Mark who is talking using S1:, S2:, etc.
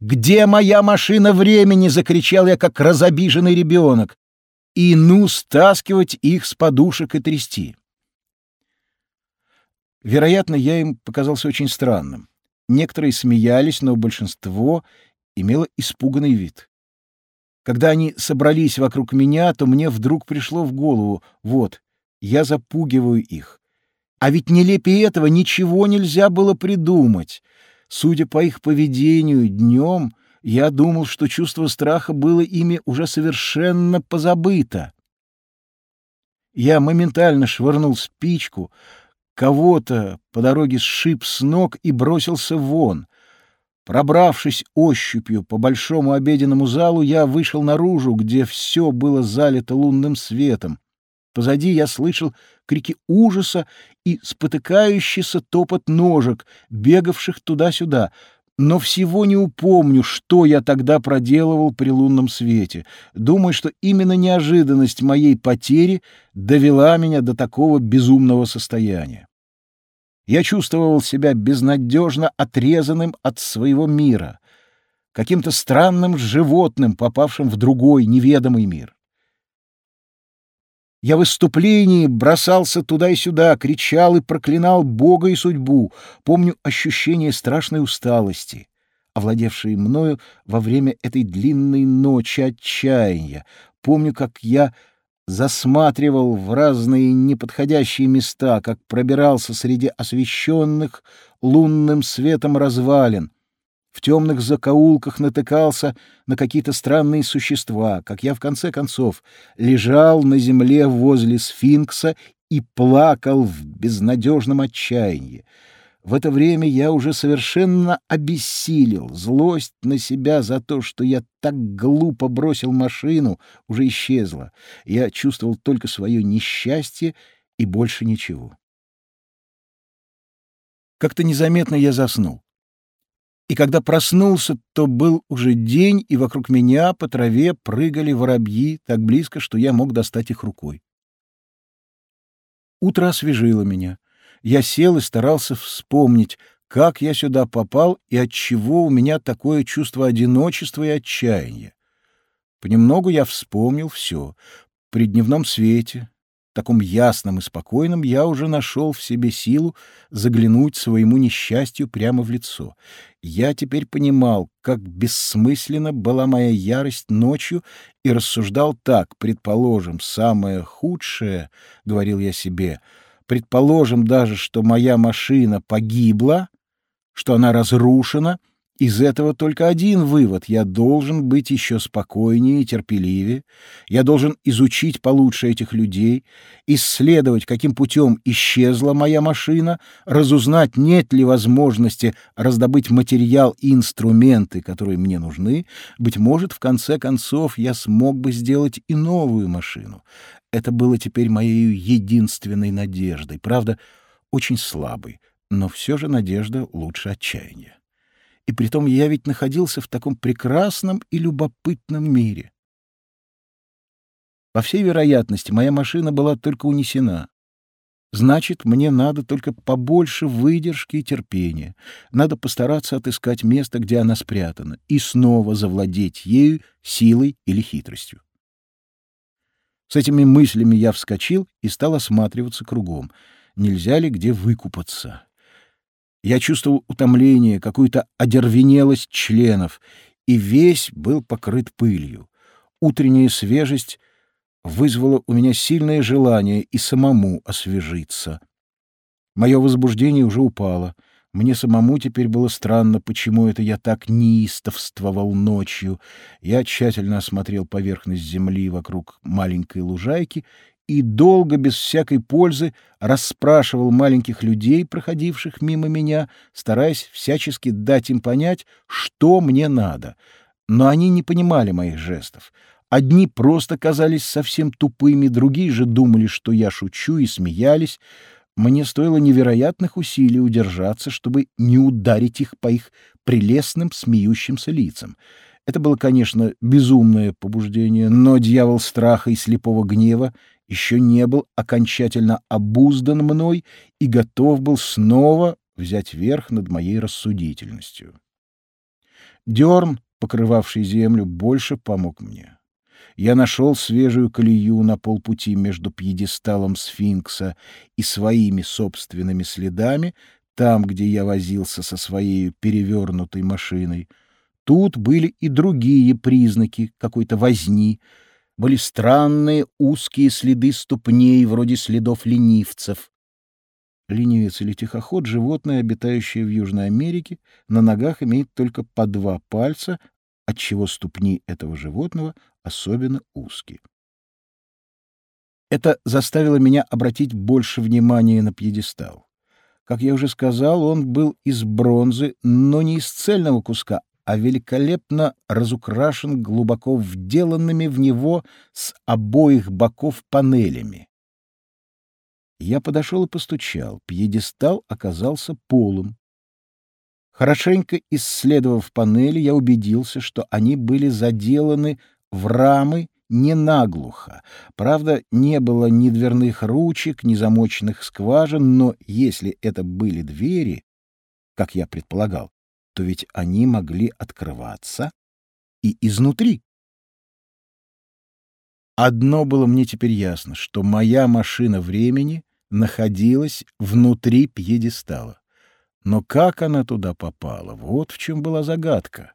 S1: «Где моя машина времени?» — закричал я, как разобиженный ребенок. И ну стаскивать их с подушек и трясти. Вероятно, я им показался очень странным. Некоторые смеялись, но большинство имело испуганный вид. Когда они собрались вокруг меня, то мне вдруг пришло в голову, вот, я запугиваю их. А ведь нелепее этого ничего нельзя было придумать. Судя по их поведению днем, я думал, что чувство страха было ими уже совершенно позабыто. Я моментально швырнул спичку, кого-то по дороге сшиб с ног и бросился вон. Пробравшись ощупью по большому обеденному залу, я вышел наружу, где все было залито лунным светом. Позади я слышал крики ужаса и спотыкающийся топот ножек, бегавших туда-сюда, но всего не упомню, что я тогда проделывал при лунном свете. Думаю, что именно неожиданность моей потери довела меня до такого безумного состояния. Я чувствовал себя безнадежно отрезанным от своего мира, каким-то странным животным, попавшим в другой неведомый мир. Я в выступлении бросался туда и сюда, кричал и проклинал Бога и судьбу. Помню ощущение страшной усталости, овладевшее мною во время этой длинной ночи отчаяния. Помню, как я засматривал в разные неподходящие места, как пробирался среди освещенных лунным светом развалин, в темных закоулках натыкался на какие-то странные существа, как я в конце концов лежал на земле возле сфинкса и плакал в безнадежном отчаянии. В это время я уже совершенно обессилел. Злость на себя за то, что я так глупо бросил машину, уже исчезла. Я чувствовал только свое несчастье и больше ничего. Как-то незаметно я заснул. И когда проснулся, то был уже день, и вокруг меня по траве прыгали воробьи так близко, что я мог достать их рукой. Утро освежило меня. Я сел и старался вспомнить, как я сюда попал и от чего у меня такое чувство одиночества и отчаяния. Понемногу я вспомнил все. При дневном свете, таком ясном и спокойном, я уже нашел в себе силу заглянуть своему несчастью прямо в лицо. Я теперь понимал, как бессмысленно была моя ярость ночью, и рассуждал так, предположим, самое худшее, — говорил я себе, — предположим даже, что моя машина погибла, что она разрушена — из этого только один вывод. Я должен быть еще спокойнее и терпеливее. Я должен изучить получше этих людей, исследовать, каким путем исчезла моя машина, разузнать, нет ли возможности раздобыть материал и инструменты, которые мне нужны. Быть может, в конце концов, я смог бы сделать и новую машину. Это было теперь моей единственной надеждой. Правда, очень слабой, но все же надежда лучше отчаяния. И притом я ведь находился в таком прекрасном и любопытном мире. По всей вероятности, моя машина была только унесена. Значит, мне надо только побольше выдержки и терпения. Надо постараться отыскать место, где она спрятана, и снова завладеть ею силой или хитростью. С этими мыслями я вскочил и стал осматриваться кругом. Нельзя ли где выкупаться? Я чувствовал утомление, какую-то одервенелость членов, и весь был покрыт пылью. Утренняя свежесть вызвала у меня сильное желание и самому освежиться. Мое возбуждение уже упало. Мне самому теперь было странно, почему это я так неистовствовал ночью. Я тщательно осмотрел поверхность земли вокруг маленькой лужайки и долго, без всякой пользы, расспрашивал маленьких людей, проходивших мимо меня, стараясь всячески дать им понять, что мне надо. Но они не понимали моих жестов. Одни просто казались совсем тупыми, другие же думали, что я шучу, и смеялись. Мне стоило невероятных усилий удержаться, чтобы не ударить их по их прелестным смеющимся лицам. Это было, конечно, безумное побуждение, но дьявол страха и слепого гнева еще не был окончательно обуздан мной и готов был снова взять верх над моей рассудительностью. Дерн, покрывавший землю, больше помог мне. Я нашел свежую колею на полпути между пьедесталом сфинкса и своими собственными следами, там, где я возился со своей перевернутой машиной. Тут были и другие признаки какой-то возни, были странные узкие следы ступней, вроде следов ленивцев. Ленивец или тихоход — животное, обитающее в Южной Америке, на ногах имеет только по два пальца, отчего ступни этого животного особенно узкие. Это заставило меня обратить больше внимания на пьедестал. Как я уже сказал, он был из бронзы, но не из цельного куска, а великолепно разукрашен глубоко вделанными в него с обоих боков панелями. Я подошел и постучал. Пьедестал оказался полым. Хорошенько исследовав панели, я убедился, что они были заделаны в рамы не наглухо. Правда, не было ни дверных ручек, ни замочных скважин, но если это были двери, как я предполагал, то ведь они могли открываться и изнутри. Одно было мне теперь ясно, что моя машина времени находилась внутри пьедестала. Но как она туда попала, вот в чем была загадка.